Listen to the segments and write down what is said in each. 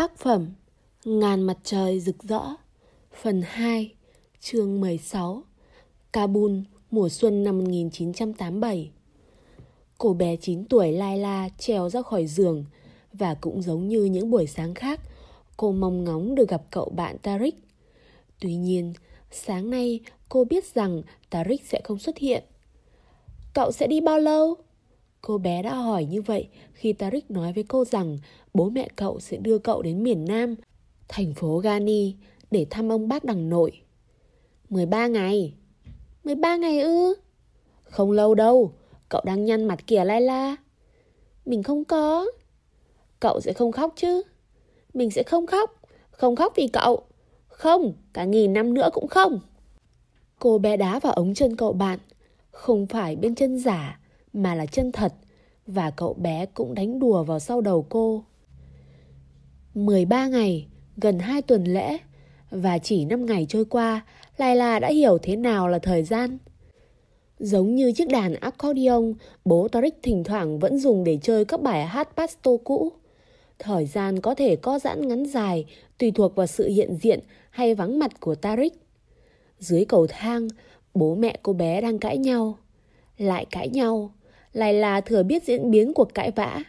Tác phẩm Ngàn mặt trời rực rỡ, Phần 2 Chương 16 Kabul, mùa xuân năm 1987 Cô bé 9 tuổi Laila trèo ra khỏi giường Và cũng giống như những buổi sáng khác, Cô mong ngóng được gặp cậu bạn tarik Tuy nhiên, sáng nay cô biết rằng tarik sẽ không xuất hiện. Cậu sẽ đi bao lâu? Cô bé đã hỏi như vậy khi tarik nói với cô rằng bố mẹ cậu sẽ đưa cậu đến miền Nam, thành phố gani để thăm ông bác đằng nội. 13 ngày. 13 ngày ư? Không lâu đâu, cậu đang nhăn mặt kìa layla Mình không có. Cậu sẽ không khóc chứ? Mình sẽ không khóc, không khóc vì cậu. Không, cả nghìn năm nữa cũng không. Cô bé đá vào ống chân cậu bạn, không phải bên chân giả mà là chân thật và cậu bé cũng đánh đùa vào sau đầu cô. 13 ngày, gần 2 tuần lễ và chỉ 5 ngày trôi qua, Layla đã hiểu thế nào là thời gian. Giống như chiếc đàn accordion, bố Tariq thỉnh thoảng vẫn dùng để chơi các bài hát pasto cũ. Thời gian có thể co giãn ngắn dài tùy thuộc vào sự hiện diện hay vắng mặt của Tariq. Dưới cầu thang, bố mẹ cô bé đang cãi nhau. Lại cãi nhau. Lại là thừa biết diễn biến cuộc cãi vã.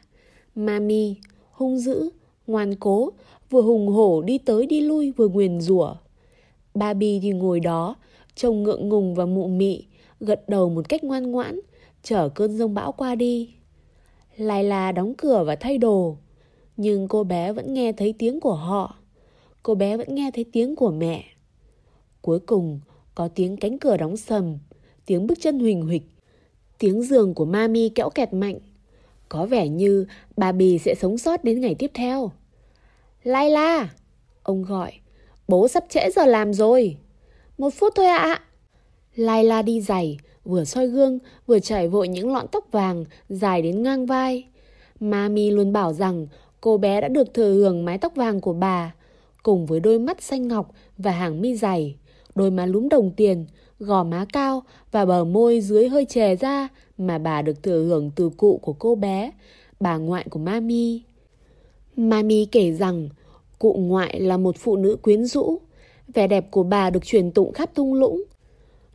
Mami, hung dữ, ngoan cố, vừa hùng hổ đi tới đi lui vừa nguyền rủa. Baby thì ngồi đó, trông ngượng ngùng và mụ mị, gật đầu một cách ngoan ngoãn, chở cơn rông bão qua đi. Lại là đóng cửa và thay đồ, nhưng cô bé vẫn nghe thấy tiếng của họ. Cô bé vẫn nghe thấy tiếng của mẹ. Cuối cùng, có tiếng cánh cửa đóng sầm, tiếng bước chân huỳnh huỳnh, tiếng giường của mami kẽo kẹt mạnh. Có vẻ như bà bì sẽ sống sót đến ngày tiếp theo. Layla! Ông gọi. Bố sắp trễ giờ làm rồi. Một phút thôi ạ. À. Layla đi giày, vừa soi gương, vừa chảy vội những lọn tóc vàng dài đến ngang vai. Mami luôn bảo rằng cô bé đã được thừa hưởng mái tóc vàng của bà, cùng với đôi mắt xanh ngọc và hàng mi dày, đôi má lúm đồng tiền, gò má cao và bờ môi dưới hơi chè ra mà bà được thừa hưởng từ cụ của cô bé, bà ngoại của Mami. Mami kể rằng cụ ngoại là một phụ nữ quyến rũ, vẻ đẹp của bà được truyền tụng khắp thung lũng.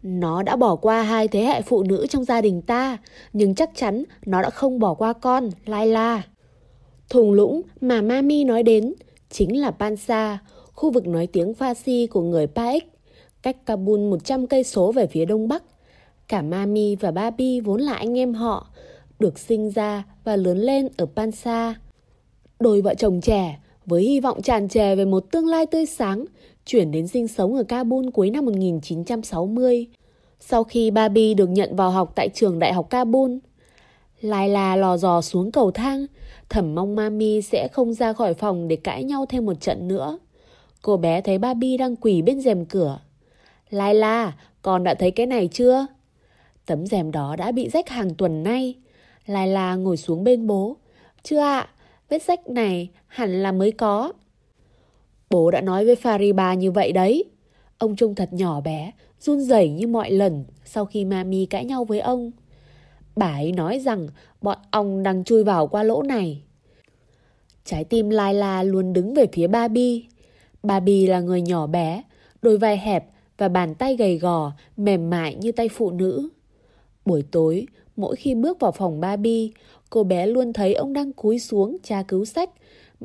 Nó đã bỏ qua hai thế hệ phụ nữ trong gia đình ta, nhưng chắc chắn nó đã không bỏ qua con, Laila. Thùng lũng mà Mami nói đến chính là Pansa, khu vực nói tiếng Farsi của người Paik cách Kabul 100 cây số về phía đông bắc. Cả Mami và Babi vốn là anh em họ, được sinh ra và lớn lên ở Pansa. Đôi vợ chồng trẻ với hy vọng tràn trề về một tương lai tươi sáng chuyển đến sinh sống ở Kabul cuối năm 1960 sau khi Babi được nhận vào học tại trường đại học Kabul. Lai là lò dò xuống cầu thang, thẩm mong Mami sẽ không ra khỏi phòng để cãi nhau thêm một trận nữa. Cô bé thấy Babi đang quỳ bên rèm cửa. Lai la, con đã thấy cái này chưa? Tấm rèm đó đã bị rách hàng tuần nay. Lai la ngồi xuống bên bố. Chưa ạ, à, Vết rách này hẳn là mới có. Bố đã nói với Fariba như vậy đấy. Ông trông thật nhỏ bé, run rẩy như mọi lần sau khi Mami cãi nhau với ông. Bà ấy nói rằng bọn ông đang chui vào qua lỗ này. Trái tim Lai la luôn đứng về phía Barbie. Barbie là người nhỏ bé, đôi vai hẹp và bàn tay gầy gò, mềm mại như tay phụ nữ. Buổi tối, mỗi khi bước vào phòng Barbie, Cô bé luôn thấy ông đang cúi xuống tra cứu sách,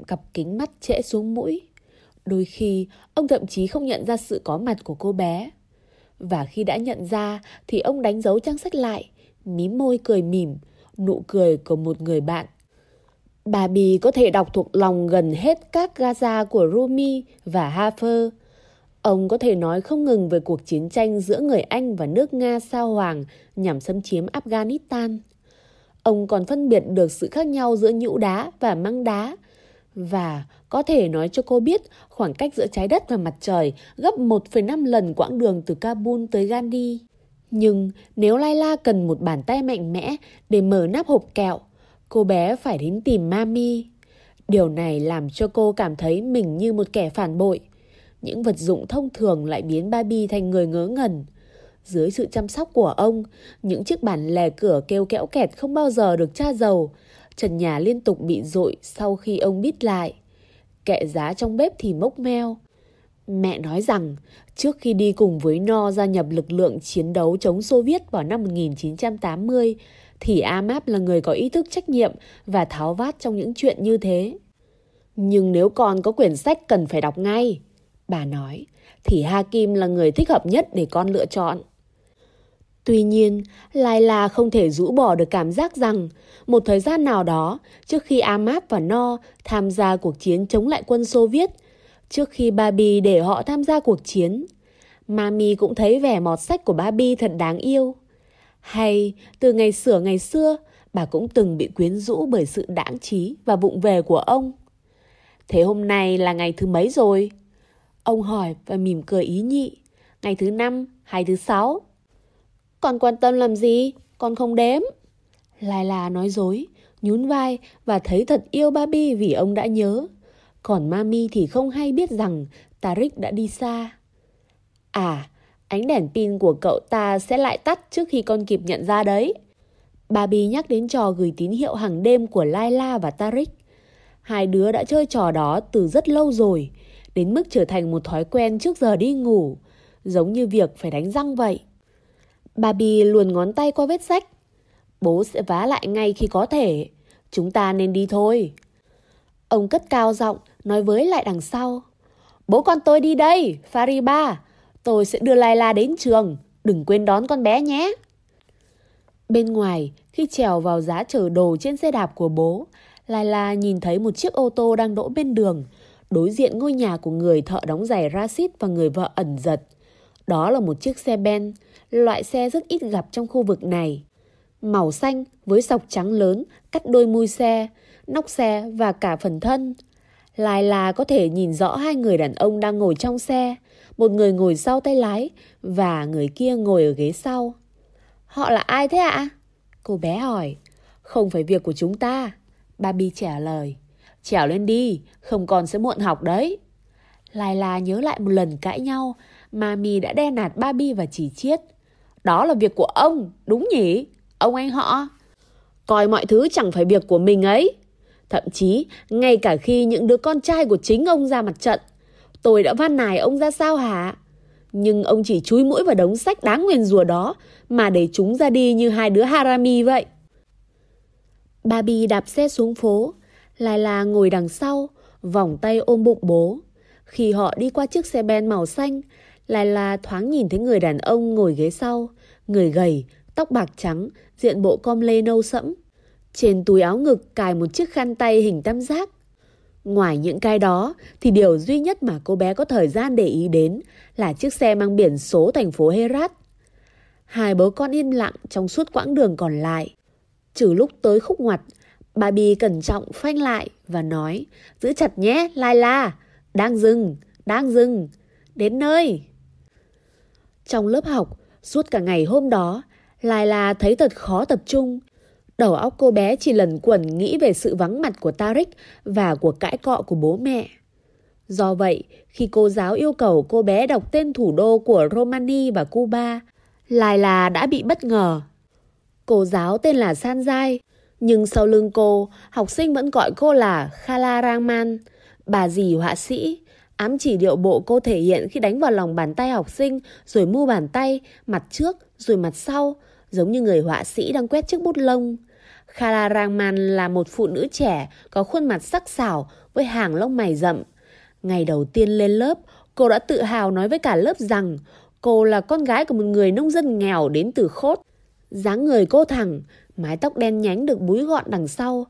cặp kính mắt trễ xuống mũi. Đôi khi, ông thậm chí không nhận ra sự có mặt của cô bé. Và khi đã nhận ra thì ông đánh dấu trang sách lại, mím môi cười mỉm, nụ cười của một người bạn. Bà Bì có thể đọc thuộc lòng gần hết các Gaza của Rumi và Hafer. Ông có thể nói không ngừng về cuộc chiến tranh giữa người Anh và nước Nga sao hoàng nhằm xâm chiếm Afghanistan. Ông còn phân biệt được sự khác nhau giữa nhũ đá và măng đá. Và có thể nói cho cô biết khoảng cách giữa trái đất và mặt trời gấp 1,5 lần quãng đường từ Kabul tới Gandhi. Nhưng nếu Layla cần một bàn tay mạnh mẽ để mở nắp hộp kẹo, cô bé phải đến tìm Mami. Điều này làm cho cô cảm thấy mình như một kẻ phản bội. Những vật dụng thông thường lại biến Barbie thành người ngớ ngẩn. Dưới sự chăm sóc của ông, những chiếc bàn lè cửa kêu kẽo kẹt không bao giờ được tra dầu. Trần nhà liên tục bị rội sau khi ông bít lại. kệ giá trong bếp thì mốc meo. Mẹ nói rằng trước khi đi cùng với No gia nhập lực lượng chiến đấu chống Xô Viết vào năm 1980 thì Amap là người có ý thức trách nhiệm và tháo vát trong những chuyện như thế. Nhưng nếu con có quyển sách cần phải đọc ngay, bà nói, thì Hakim là người thích hợp nhất để con lựa chọn. Tuy nhiên, Laila không thể rũ bỏ được cảm giác rằng một thời gian nào đó, trước khi Amap và No tham gia cuộc chiến chống lại quân Xô Viết, trước khi Barbie để họ tham gia cuộc chiến, Mami cũng thấy vẻ mọt sách của Barbie thật đáng yêu. Hay từ ngày sửa ngày xưa, bà cũng từng bị quyến rũ bởi sự đãng trí và vụng về của ông. Thế hôm nay là ngày thứ mấy rồi? Ông hỏi và mỉm cười ý nhị. Ngày thứ năm hay thứ sáu? Còn quan tâm làm gì? Con không đếm. Lai là nói dối, nhún vai và thấy thật yêu babi vì ông đã nhớ. Còn Mami thì không hay biết rằng Tarik đã đi xa. À, ánh đèn pin của cậu ta sẽ lại tắt trước khi con kịp nhận ra đấy. babi nhắc đến trò gửi tín hiệu hàng đêm của Laila và Tarik. Hai đứa đã chơi trò đó từ rất lâu rồi, đến mức trở thành một thói quen trước giờ đi ngủ, giống như việc phải đánh răng vậy. Barbie luồn ngón tay qua vết sách. Bố sẽ vá lại ngay khi có thể. Chúng ta nên đi thôi. Ông cất cao giọng, nói với lại đằng sau. Bố con tôi đi đây, Fariba. Tôi sẽ đưa Laila đến trường. Đừng quên đón con bé nhé. Bên ngoài, khi trèo vào giá chở đồ trên xe đạp của bố, Laila nhìn thấy một chiếc ô tô đang đỗ bên đường, đối diện ngôi nhà của người thợ đóng giày Rashid và người vợ ẩn giật. Đó là một chiếc xe Ben, loại xe rất ít gặp trong khu vực này. Màu xanh với sọc trắng lớn cắt đôi mui xe, nóc xe và cả phần thân. Lai là có thể nhìn rõ hai người đàn ông đang ngồi trong xe, một người ngồi sau tay lái và người kia ngồi ở ghế sau. Họ là ai thế ạ? Cô bé hỏi. Không phải việc của chúng ta. Barbie trả lời. Trèo lên đi, không còn sẽ muộn học đấy. Lai La nhớ lại một lần cãi nhau, Mami đã đe nạt Barbie và chỉ chiết. Đó là việc của ông, đúng nhỉ? Ông anh họ. Coi mọi thứ chẳng phải việc của mình ấy. Thậm chí, ngay cả khi những đứa con trai của chính ông ra mặt trận, tôi đã van nài ông ra sao hả? Nhưng ông chỉ chúi mũi vào đống sách đáng nguyền rùa đó mà để chúng ra đi như hai đứa harami vậy. Barbie đạp xe xuống phố, Lai La ngồi đằng sau, vòng tay ôm bụng bố. Khi họ đi qua chiếc xe ben màu xanh, Lai La thoáng nhìn thấy người đàn ông ngồi ghế sau, người gầy, tóc bạc trắng, diện bộ com lê nâu sẫm. Trên túi áo ngực cài một chiếc khăn tay hình tam giác. Ngoài những cái đó thì điều duy nhất mà cô bé có thời gian để ý đến là chiếc xe mang biển số thành phố Herat. Hai bố con im lặng trong suốt quãng đường còn lại. Trừ lúc tới khúc ngoặt, bà Bì cẩn trọng phanh lại và nói Giữ chặt nhé, Lai La, đang dừng, đang dừng, đến nơi. Trong lớp học, suốt cả ngày hôm đó, Lai La thấy thật khó tập trung. Đầu óc cô bé chỉ lần quẩn nghĩ về sự vắng mặt của Tarik và của cãi cọ của bố mẹ. Do vậy, khi cô giáo yêu cầu cô bé đọc tên thủ đô của Romania và Cuba, Lai La đã bị bất ngờ. Cô giáo tên là Sanjai, nhưng sau lưng cô, học sinh vẫn gọi cô là Khala Rahman, bà dì họa sĩ, ám chỉ điệu bộ cô thể hiện khi đánh vào lòng bàn tay học sinh, rồi mu bàn tay, mặt trước, rồi mặt sau, giống như người họa sĩ đang quét chiếc bút lông. Khala Rahman là một phụ nữ trẻ có khuôn mặt sắc sảo với hàng lông mày rậm. Ngày đầu tiên lên lớp, cô đã tự hào nói với cả lớp rằng cô là con gái của một người nông dân nghèo đến từ khốt. dáng người cô thẳng, mái tóc đen nhánh được búi gọn đằng sau.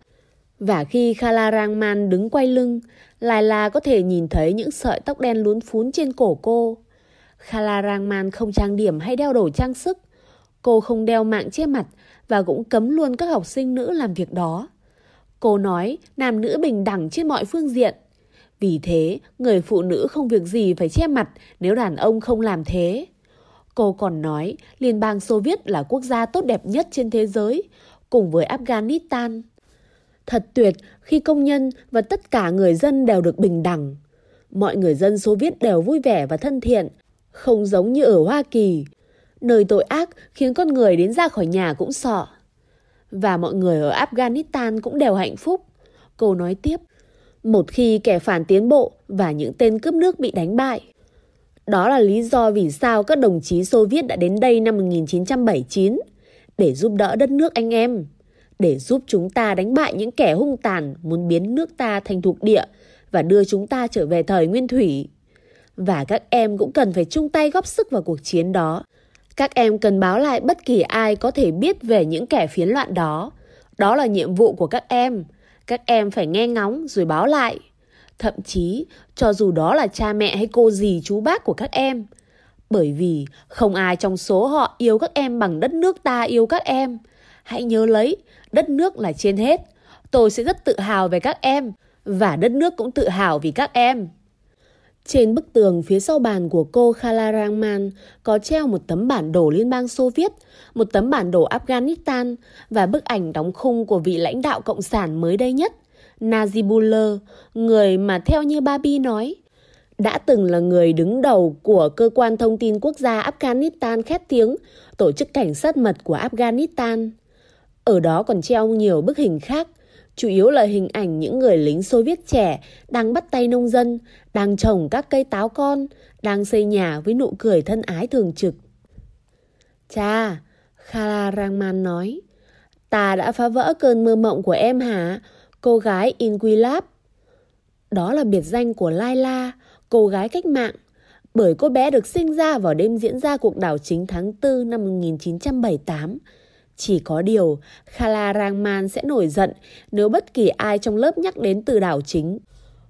Và khi Khala Rangman đứng quay lưng, Lai La có thể nhìn thấy những sợi tóc đen lún phún trên cổ cô. Khala Rangman không trang điểm hay đeo đồ trang sức. Cô không đeo mạng che mặt và cũng cấm luôn các học sinh nữ làm việc đó. Cô nói nam nữ bình đẳng trên mọi phương diện. Vì thế, người phụ nữ không việc gì phải che mặt nếu đàn ông không làm thế. Cô còn nói Liên bang Xô Viết là quốc gia tốt đẹp nhất trên thế giới, cùng với Afghanistan. Thật tuyệt khi công nhân và tất cả người dân đều được bình đẳng. Mọi người dân Xô Viết đều vui vẻ và thân thiện, không giống như ở Hoa Kỳ, nơi tội ác khiến con người đến ra khỏi nhà cũng sợ. Và mọi người ở Afghanistan cũng đều hạnh phúc. Cô nói tiếp, một khi kẻ phản tiến bộ và những tên cướp nước bị đánh bại. Đó là lý do vì sao các đồng chí Xô Viết đã đến đây năm 1979 để giúp đỡ đất nước anh em, để giúp chúng ta đánh bại những kẻ hung tàn muốn biến nước ta thành thuộc địa và đưa chúng ta trở về thời nguyên thủy. Và các em cũng cần phải chung tay góp sức vào cuộc chiến đó. Các em cần báo lại bất kỳ ai có thể biết về những kẻ phiến loạn đó. Đó là nhiệm vụ của các em. Các em phải nghe ngóng rồi báo lại. Thậm chí, cho dù đó là cha mẹ hay cô dì chú bác của các em. Bởi vì không ai trong số họ yêu các em bằng đất nước ta yêu các em. Hãy nhớ lấy, đất nước là trên hết. Tôi sẽ rất tự hào về các em và đất nước cũng tự hào vì các em. Trên bức tường phía sau bàn của cô Khala Rahman có treo một tấm bản đồ Liên bang Xô Viết, một tấm bản đồ Afghanistan và bức ảnh đóng khung của vị lãnh đạo Cộng sản mới đây nhất, Najibullah, người mà theo như Babi nói, đã từng là người đứng đầu của cơ quan thông tin quốc gia Afghanistan khét tiếng, tổ chức cảnh sát mật của Afghanistan. Ở đó còn treo nhiều bức hình khác, chủ yếu là hình ảnh những người lính Xô Viết trẻ đang bắt tay nông dân, đang trồng các cây táo con, đang xây nhà với nụ cười thân ái thường trực. Cha, Khala Rahman nói, ta đã phá vỡ cơn mơ mộng của em hả, cô gái Inquilab. Đó là biệt danh của Laila, cô gái cách mạng, bởi cô bé được sinh ra vào đêm diễn ra cuộc đảo chính tháng 4 năm 1978 chỉ có điều, Khala Rangman sẽ nổi giận nếu bất kỳ ai trong lớp nhắc đến từ đảo chính.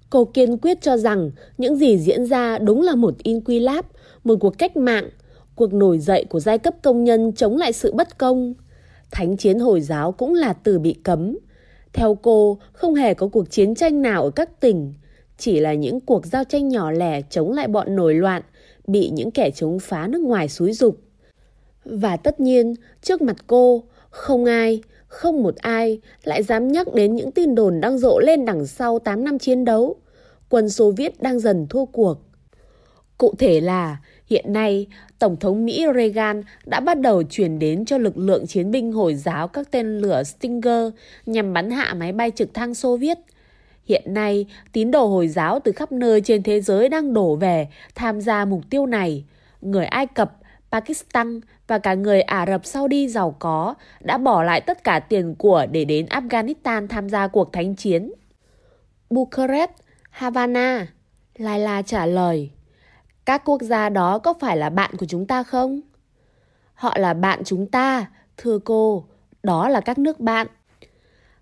Cô kiên quyết cho rằng những gì diễn ra đúng là một inquilab, một cuộc cách mạng, cuộc nổi dậy của giai cấp công nhân chống lại sự bất công. Thánh chiến Hồi giáo cũng là từ bị cấm. Theo cô, không hề có cuộc chiến tranh nào ở các tỉnh, chỉ là những cuộc giao tranh nhỏ lẻ chống lại bọn nổi loạn, bị những kẻ chống phá nước ngoài xúi dục. Và tất nhiên, trước mặt cô, không ai, không một ai lại dám nhắc đến những tin đồn đang rộ lên đằng sau 8 năm chiến đấu. Quân Xô Viết đang dần thua cuộc. Cụ thể là, hiện nay, Tổng thống Mỹ Reagan đã bắt đầu chuyển đến cho lực lượng chiến binh Hồi giáo các tên lửa Stinger nhằm bắn hạ máy bay trực thăng Xô Viết. Hiện nay, tín đồ Hồi giáo từ khắp nơi trên thế giới đang đổ về tham gia mục tiêu này. Người Ai Cập, Pakistan và cả người Ả Rập Saudi giàu có đã bỏ lại tất cả tiền của để đến Afghanistan tham gia cuộc thánh chiến. Bucharest, Havana, Laila trả lời. Các quốc gia đó có phải là bạn của chúng ta không? Họ là bạn chúng ta, thưa cô, đó là các nước bạn.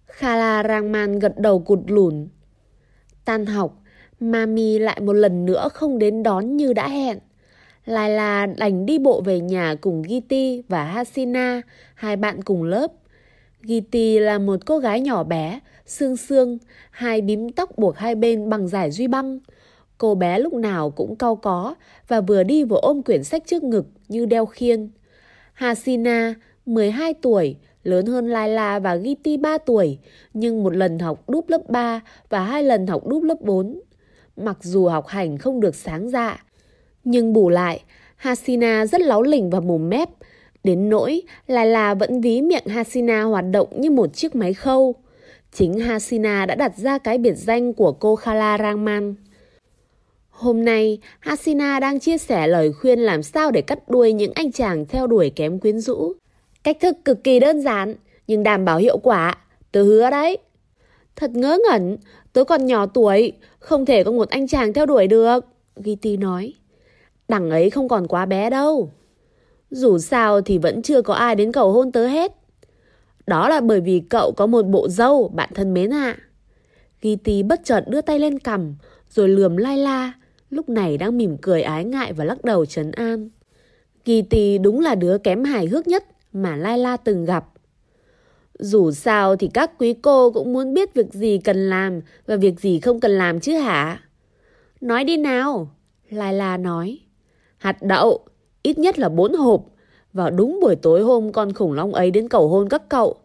Khala Rangman gật đầu cụt lùn. Tan học, Mami lại một lần nữa không đến đón như đã hẹn. Lai là đành đi bộ về nhà cùng Giti và Hasina, hai bạn cùng lớp. Giti là một cô gái nhỏ bé, xương xương, hai bím tóc buộc hai bên bằng giải duy băng. Cô bé lúc nào cũng cau có và vừa đi vừa ôm quyển sách trước ngực như đeo khiên. Hasina, 12 tuổi, lớn hơn Laila và Giti 3 tuổi, nhưng một lần học đúp lớp 3 và hai lần học đúp lớp 4. Mặc dù học hành không được sáng dạ, nhưng bù lại, Hasina rất láo lỉnh và mồm mép. Đến nỗi laila vẫn ví miệng Hasina hoạt động như một chiếc máy khâu. Chính Hasina đã đặt ra cái biệt danh của cô Khala Rangman. Hôm nay, Hasina đang chia sẻ lời khuyên làm sao để cắt đuôi những anh chàng theo đuổi kém quyến rũ. Cách thức cực kỳ đơn giản, nhưng đảm bảo hiệu quả. Tớ hứa đấy. Thật ngớ ngẩn, tớ còn nhỏ tuổi, không thể có một anh chàng theo đuổi được. Giti nói. Đằng ấy không còn quá bé đâu. Dù sao thì vẫn chưa có ai đến cầu hôn tớ hết. Đó là bởi vì cậu có một bộ dâu, bạn thân mến ạ. À. Giti bất chợt đưa tay lên cằm, rồi lườm Laila, lúc này đang mỉm cười ái ngại và lắc đầu trấn an. Kitty đúng là đứa kém hài hước nhất mà Laila từng gặp. Dù sao thì các quý cô cũng muốn biết việc gì cần làm và việc gì không cần làm chứ hả? Nói đi nào, Laila nói. Hạt đậu, ít nhất là bốn hộp. Vào đúng buổi tối hôm con khủng long ấy đến cầu hôn các cậu.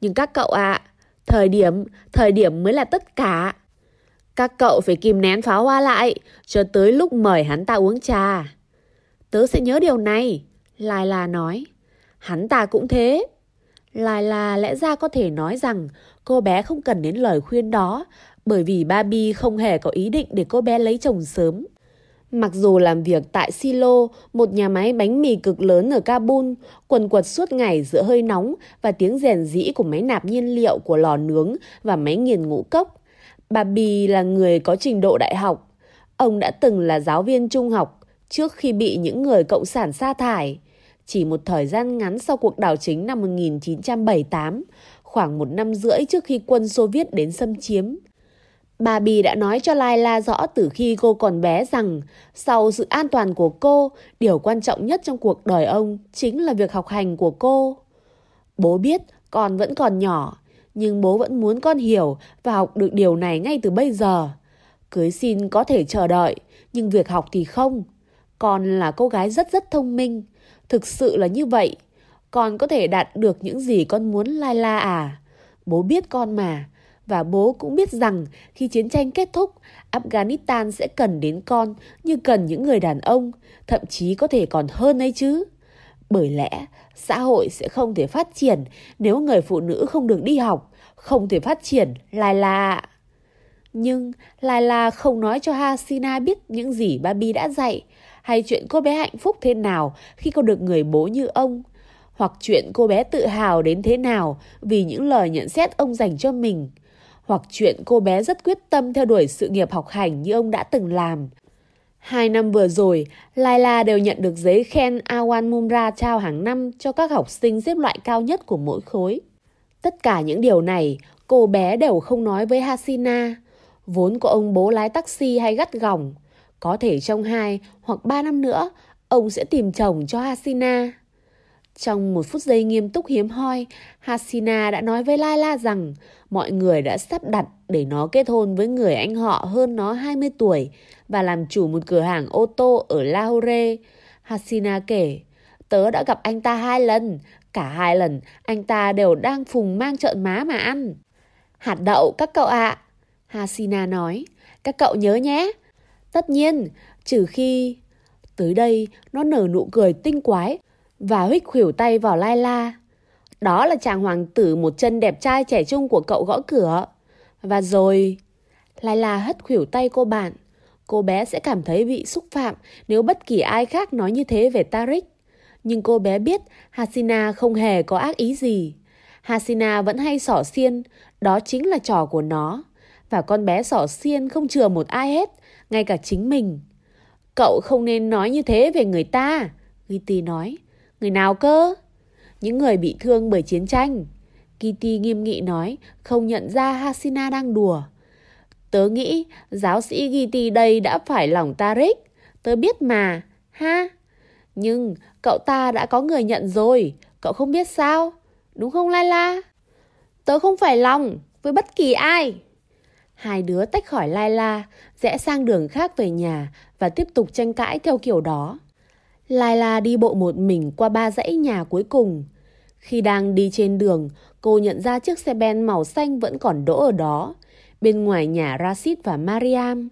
Nhưng các cậu ạ, à, thời điểm, thời điểm mới là tất cả. Các cậu phải kìm nén pháo hoa lại, cho tới lúc mời hắn ta uống trà. Tớ sẽ nhớ điều này, Lai La nói. Hắn ta cũng thế. Lai La lẽ ra có thể nói rằng cô bé không cần đến lời khuyên đó, bởi vì Barbie không hề có ý định để cô bé lấy chồng sớm. Mặc dù làm việc tại Silo, một nhà máy bánh mì cực lớn ở Kabul, quần quật suốt ngày giữa hơi nóng và tiếng rèn rĩ của máy nạp nhiên liệu của lò nướng và máy nghiền ngũ cốc, Bà Bì là người có trình độ đại học. Ông đã từng là giáo viên trung học trước khi bị những người cộng sản sa thải. Chỉ một thời gian ngắn sau cuộc đảo chính năm 1978, khoảng một năm rưỡi trước khi quân Xô Viết đến xâm chiếm. Bà Bì đã nói cho Laila rõ từ khi cô còn bé rằng sau sự an toàn của cô, điều quan trọng nhất trong cuộc đời ông chính là việc học hành của cô. Bố biết con vẫn còn nhỏ, nhưng bố vẫn muốn con hiểu và học được điều này ngay từ bây giờ. Cưới xin có thể chờ đợi, nhưng việc học thì không. Con là cô gái rất rất thông minh, thực sự là như vậy. Con có thể đạt được những gì con muốn Laila à? Bố biết con mà. Và bố cũng biết rằng khi chiến tranh kết thúc, Afghanistan sẽ cần đến con như cần những người đàn ông, thậm chí có thể còn hơn ấy chứ. Bởi lẽ, xã hội sẽ không thể phát triển nếu người phụ nữ không được đi học, không thể phát triển, Laila Nhưng Laila không nói cho Hasina biết những gì Babi đã dạy, hay chuyện cô bé hạnh phúc thế nào khi có được người bố như ông, hoặc chuyện cô bé tự hào đến thế nào vì những lời nhận xét ông dành cho mình, hoặc chuyện cô bé rất quyết tâm theo đuổi sự nghiệp học hành như ông đã từng làm. Hai năm vừa rồi, Laila đều nhận được giấy khen Awan Mumra trao hàng năm cho các học sinh xếp loại cao nhất của mỗi khối. Tất cả những điều này, cô bé đều không nói với Hasina. Vốn của ông bố lái taxi hay gắt gỏng. Có thể trong hai hoặc ba năm nữa, ông sẽ tìm chồng cho Hasina. Trong một phút giây nghiêm túc hiếm hoi, Hasina đã nói với Laila rằng mọi người đã sắp đặt để nó kết hôn với người anh họ hơn nó 20 tuổi và làm chủ một cửa hàng ô tô ở Lahore. Hasina kể, tớ đã gặp anh ta hai lần, cả hai lần anh ta đều đang phùng mang trợn má mà ăn. Hạt đậu các cậu ạ, Hasina nói, các cậu nhớ nhé. Tất nhiên, trừ khi... Tới đây, nó nở nụ cười tinh quái và huých khuỷu tay vào Laila. Đó là chàng hoàng tử một chân đẹp trai trẻ trung của cậu gõ cửa. Và rồi... Laila hất khuỷu tay cô bạn. Cô bé sẽ cảm thấy bị xúc phạm nếu bất kỳ ai khác nói như thế về Tarik. Nhưng cô bé biết Hasina không hề có ác ý gì. Hasina vẫn hay sỏ xiên, đó chính là trò của nó. Và con bé sỏ xiên không chừa một ai hết, ngay cả chính mình. Cậu không nên nói như thế về người ta, Giti nói. Người nào cơ? Những người bị thương bởi chiến tranh. Kitty nghiêm nghị nói, không nhận ra Hasina đang đùa. Tớ nghĩ giáo sĩ Kitty đây đã phải lòng Tarik. Tớ biết mà, ha? Nhưng cậu ta đã có người nhận rồi, cậu không biết sao? Đúng không Layla? Tớ không phải lòng với bất kỳ ai. Hai đứa tách khỏi Layla, rẽ sang đường khác về nhà và tiếp tục tranh cãi theo kiểu đó. Laila đi bộ một mình qua ba dãy nhà cuối cùng. Khi đang đi trên đường, cô nhận ra chiếc xe ben màu xanh vẫn còn đỗ ở đó, bên ngoài nhà Rashid và Mariam.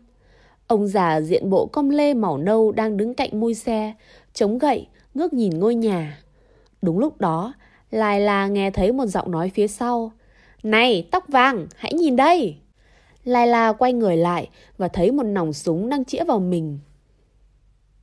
Ông già diện bộ com lê màu nâu đang đứng cạnh môi xe, chống gậy, ngước nhìn ngôi nhà. Đúng lúc đó, Laila nghe thấy một giọng nói phía sau. Này, tóc vàng, hãy nhìn đây! Laila quay người lại và thấy một nòng súng đang chĩa vào mình.